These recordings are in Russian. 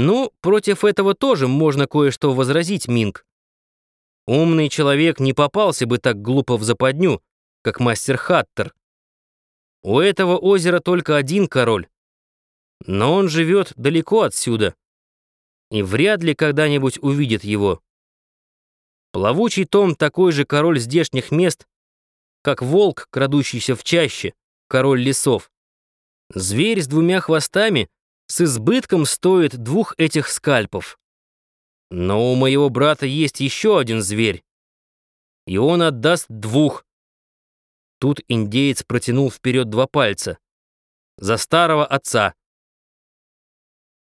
Ну, против этого тоже можно кое-что возразить, Минг. Умный человек не попался бы так глупо в западню, как мастер Хаттер. У этого озера только один король, но он живет далеко отсюда и вряд ли когда-нибудь увидит его. Плавучий Том такой же король здешних мест, как волк, крадущийся в чаще, король лесов. Зверь с двумя хвостами с избытком стоит двух этих скальпов. Но у моего брата есть еще один зверь, и он отдаст двух. Тут индеец протянул вперед два пальца. За старого отца.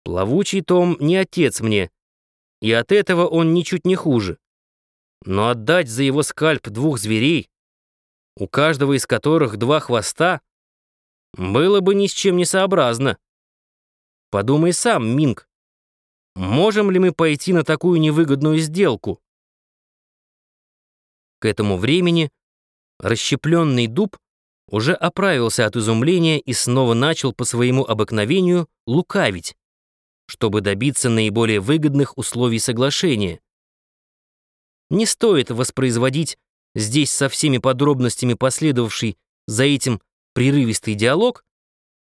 Плавучий Том не отец мне, и от этого он ничуть не хуже. Но отдать за его скальп двух зверей, у каждого из которых два хвоста, было бы ни с чем не сообразно. Подумай сам, Минг, можем ли мы пойти на такую невыгодную сделку? К этому времени расщепленный дуб уже оправился от изумления и снова начал по своему обыкновению лукавить, чтобы добиться наиболее выгодных условий соглашения. Не стоит воспроизводить здесь со всеми подробностями последовавший за этим прерывистый диалог,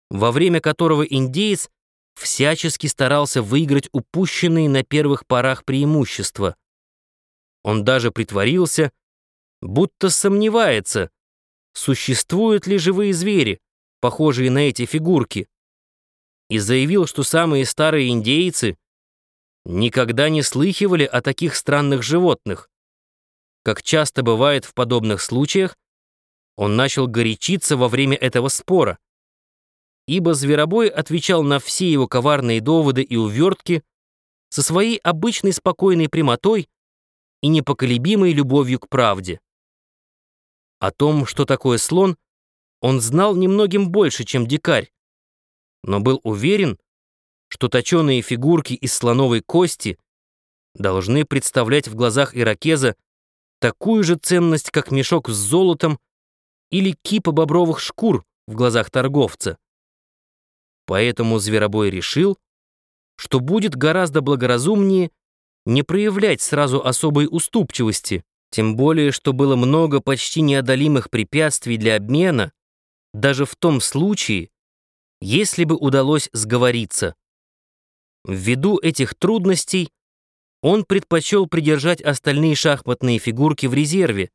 во время которого индеец всячески старался выиграть упущенные на первых порах преимущества. Он даже притворился, будто сомневается, существуют ли живые звери, похожие на эти фигурки, и заявил, что самые старые индейцы никогда не слыхивали о таких странных животных. Как часто бывает в подобных случаях, он начал горячиться во время этого спора, ибо Зверобой отвечал на все его коварные доводы и увертки со своей обычной спокойной прямотой и непоколебимой любовью к правде. О том, что такое слон, он знал немногим больше, чем дикарь, но был уверен, что точеные фигурки из слоновой кости должны представлять в глазах иракеза такую же ценность, как мешок с золотом или кипа бобровых шкур в глазах торговца. Поэтому Зверобой решил, что будет гораздо благоразумнее не проявлять сразу особой уступчивости, тем более, что было много почти неодолимых препятствий для обмена, даже в том случае, если бы удалось сговориться. Ввиду этих трудностей он предпочел придержать остальные шахматные фигурки в резерве,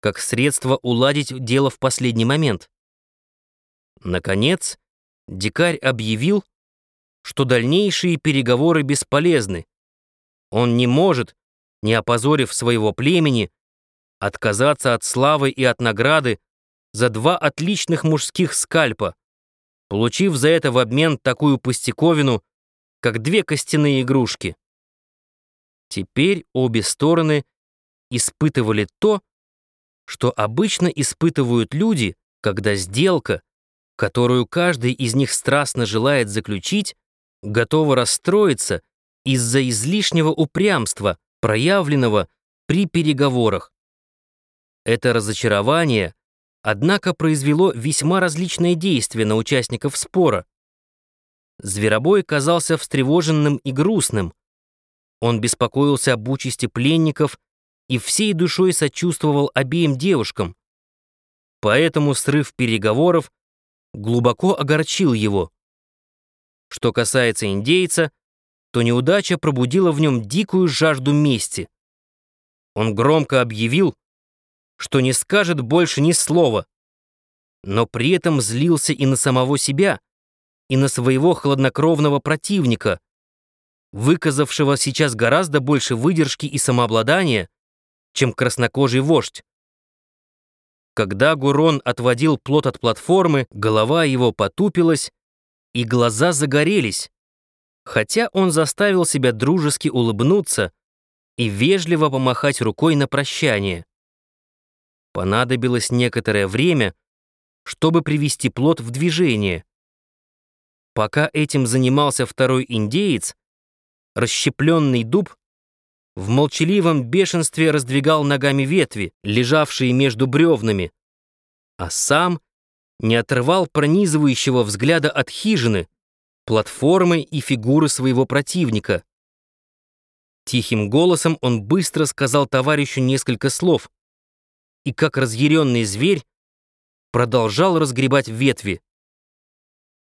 как средство уладить дело в последний момент. Наконец, дикарь объявил, что дальнейшие переговоры бесполезны. Он не может, не опозорив своего племени, отказаться от славы и от награды за два отличных мужских скальпа, получив за это в обмен такую пустяковину, как две костяные игрушки. Теперь обе стороны испытывали то, что обычно испытывают люди, когда сделка, которую каждый из них страстно желает заключить, готова расстроиться из-за излишнего упрямства, проявленного при переговорах. Это разочарование, однако, произвело весьма различные действия на участников спора. Зверобой казался встревоженным и грустным. Он беспокоился об участи пленников и всей душой сочувствовал обеим девушкам. Поэтому срыв переговоров глубоко огорчил его. Что касается индейца, то неудача пробудила в нем дикую жажду мести. Он громко объявил, что не скажет больше ни слова, но при этом злился и на самого себя, и на своего хладнокровного противника, выказавшего сейчас гораздо больше выдержки и самообладания, чем краснокожий вождь. Когда Гурон отводил плот от платформы, голова его потупилась, и глаза загорелись, хотя он заставил себя дружески улыбнуться и вежливо помахать рукой на прощание. Понадобилось некоторое время, чтобы привести плот в движение. Пока этим занимался второй индеец, расщепленный дуб в молчаливом бешенстве раздвигал ногами ветви, лежавшие между бревнами, а сам не отрывал пронизывающего взгляда от хижины, платформы и фигуры своего противника. Тихим голосом он быстро сказал товарищу несколько слов и, как разъяренный зверь, продолжал разгребать ветви.